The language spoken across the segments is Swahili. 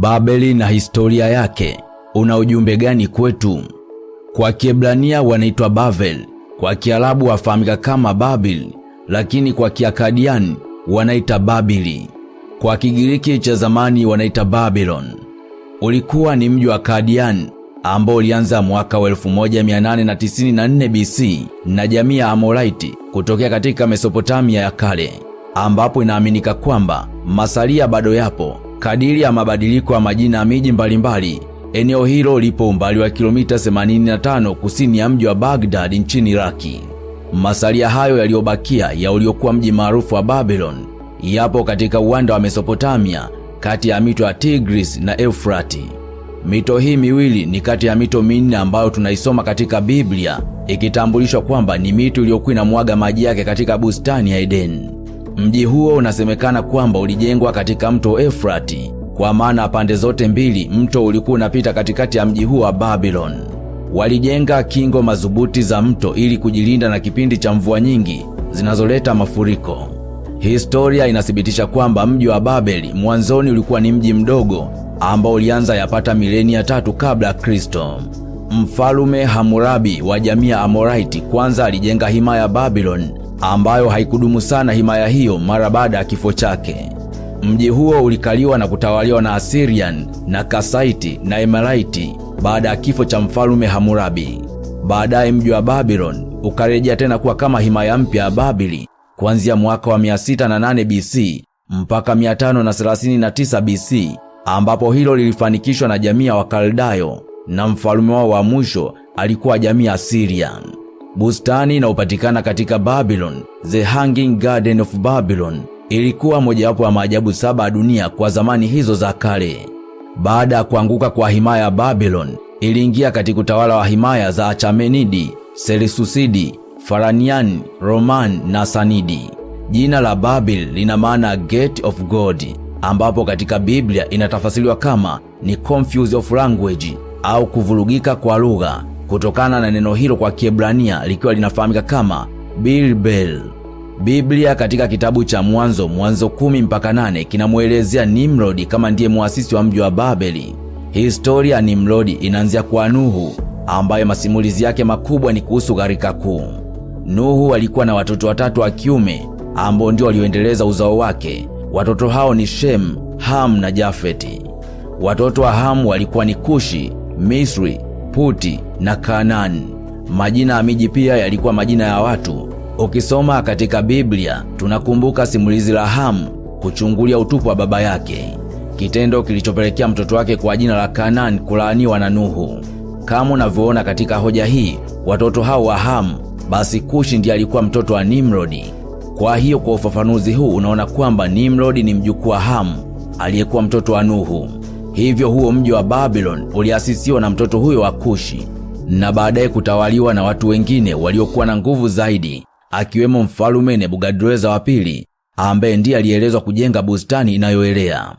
Babeli na historia yake una ujumbe gani kwetu? Kwa Kiebrania wanaitwa Bavel, kwa Kiarabu wafahamika kama Babil, lakini kwa Kiakadian wanaita Babili. Kwa Kigiriki cha zamani wanaita Babylon. Ulikuwa ni mji wa Kadian ambao ulianza mwaka wa 1894 BC na jamii ya Amorite kutokea katika Mesopotamia ya kale, ambapo inaaminika kwamba masalia bado yapo kadiri ya mabadiliko ya majina ya miji mbalimbali. Eneo hilo lipo umbali wa kilomita 85 kusini ya mji wa Baghdad nchini Iraki. Masalia hayo yaliyobakia ya uliokuwa mji maarufu wa Babylon yapo katika uwanda wa Mesopotamia kati ya mito ya Tigris na Eufrati. Mito hii miwili ni kati ya mito minne ambayo tunaisoma katika Biblia ikitambulishwa kwamba ni mito iliyokuwa inamwaga maji yake katika bustani ya Eden. Mji huo unasemekana kwamba ulijengwa katika mto Efrati, kwa maana pande zote mbili mto ulikuwa unapita katikati ya mji huo wa Babylon. Walijenga kingo madhubuti za mto ili kujilinda na kipindi cha mvua nyingi zinazoleta mafuriko. Historia inathibitisha kwamba mji wa Babeli mwanzoni ulikuwa ni mji mdogo ambao ulianza yapata milenia tatu kabla ya Kristo. Mfalume Hamurabi wa jamii ya Amorite kwanza alijenga himaya ya Babylon ambayo haikudumu sana himaya hiyo mara baada ya kifo chake. Mji huo ulikaliwa na kutawaliwa na Assyrian na Kasaiti na Emeraiti baada ya kifo cha mfalume Hamurabi. Baadaye mji wa Babylon ukarejea tena kuwa kama himaya mpya ya Babili kuanzia mwaka wa 608 BC mpaka 539 BC ambapo hilo lilifanikishwa na jamii ya Wakaldayo na mfalume wao wa mwisho alikuwa jamii ya Syrian. Bustani inayopatikana katika Babylon, The Hanging Garden of Babylon, ilikuwa mojawapo ya maajabu saba ya dunia kwa zamani hizo za kale. Baada ya kuanguka kwa himaya ya Babylon, iliingia katika utawala wa himaya za Achamenidi, Selisusidi, Faranian, Roman na Sanidi. Jina la Babil lina maana Gate of God, ambapo katika Biblia inatafasiliwa kama ni confuse of language au kuvurugika kwa lugha kutokana na neno hilo kwa Kiebrania likiwa linafahamika kama Bilbel. Biblia katika kitabu cha Mwanzo, Mwanzo kumi mpaka nane kinamwelezea Nimrodi kama ndiye muasisi wa mji wa Babeli. Historia ya Nimrodi inaanzia kwa Nuhu, ambaye masimulizi yake makubwa ni kuhusu gharika kuu. Nuhu alikuwa na watoto watatu wa kiume ambao ndio walioendeleza uzao wake. Watoto hao ni Shem, Ham na Jafeti. Watoto wa Ham walikuwa ni Kushi, Misri, Puti na Kanani. Majina ya miji pia yalikuwa majina ya watu. Ukisoma katika Biblia tunakumbuka simulizi la Hamu kuchungulia utupu wa baba yake, kitendo kilichopelekea mtoto wake kwa jina la Kanani kulaaniwa na Nuhu. Kama unavyoona katika hoja hii, watoto hao wa Hamu, basi Kushi ndiye alikuwa mtoto wa Nimrodi. Kwa hiyo kwa ufafanuzi huu unaona kwamba Nimrodi ni mjukuu wa Ham aliyekuwa mtoto wa Nuhu. Hivyo huo mji wa Babylon uliasisiwa na mtoto huyo wa Kushi na baadaye kutawaliwa na watu wengine waliokuwa na nguvu zaidi, akiwemo mfalume Nebukadreza wa pili ambaye ndiye alielezwa kujenga bustani inayoelea.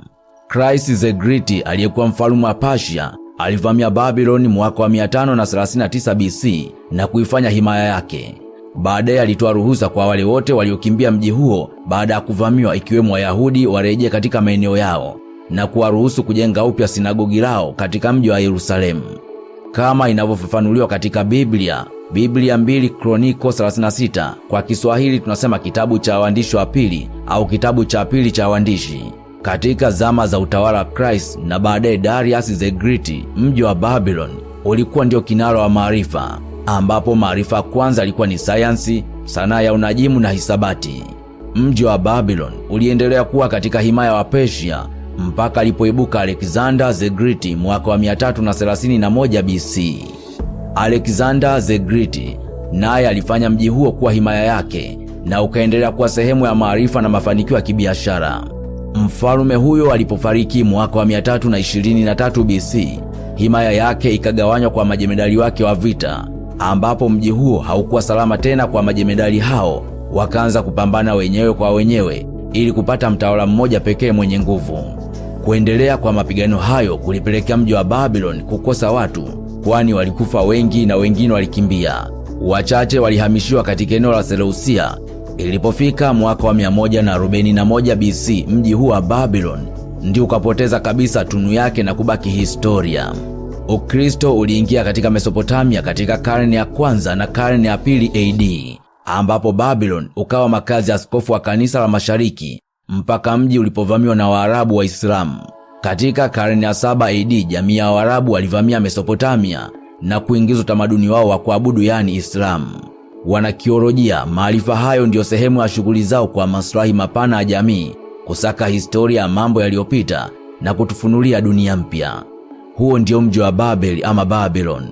Christ the Great aliyekuwa mfalume wa Persia alivamia Babiloni mwaka wa 539 BC na kuifanya himaya yake. Baadaye alitoa ruhusa kwa wale wote waliokimbia mji huo baada ya kuvamiwa, ikiwemo Wayahudi warejee katika maeneo yao na kuwaruhusu kujenga upya sinagogi lao katika mji wa Yerusalemu kama inavyofafanuliwa katika Biblia. Biblia mbili Kroniko 36 kwa Kiswahili tunasema kitabu cha waandishi wa pili au kitabu cha pili cha waandishi. Katika zama za utawala wa Christ na baadaye Darius the Great, mji wa Babylon ulikuwa ndio kinara wa maarifa, ambapo maarifa kwanza alikuwa ni sayansi, sanaa ya unajimu na hisabati. Mji wa Babylon uliendelea kuwa katika himaya wa Persia mpaka alipoibuka Alexander the Great mwaka wa 331 BC. Alexander the Great naye alifanya mji huo kuwa himaya yake na ukaendelea kuwa sehemu ya maarifa na mafanikio ya kibiashara. Mfalume huyo alipofariki mwaka wa 323 BC, himaya yake ikagawanywa kwa majemedali wake wa vita, ambapo mji huo haukuwa salama tena kwa majemedali hao, wakaanza kupambana wenyewe kwa wenyewe ili kupata mtawala mmoja pekee mwenye nguvu. Kuendelea kwa mapigano hayo kulipelekea mji wa Babylon kukosa watu, kwani walikufa wengi na wengine walikimbia. Wachache walihamishiwa katika eneo la Seleusia. Ilipofika mwaka wa 141 BC, mji huu wa Babylon ndio ukapoteza kabisa tunu yake na kubaki historia. Ukristo uliingia katika Mesopotamia katika karne ya kwanza na karne ya pili AD, ambapo Babylon ukawa makazi ya askofu wa kanisa la Mashariki mpaka mji ulipovamiwa na Waarabu Waislamu. Katika karne ya saba AD, jamii ya Waarabu walivamia Mesopotamia na kuingiza utamaduni wao wa kuabudu yani Islamu. Wanakiolojia, maarifa hayo ndiyo sehemu ya shughuli zao kwa maslahi mapana ya jamii, kusaka historia ya mambo yaliyopita na kutufunulia dunia mpya. Huo ndio mji wa Babeli ama Babylon.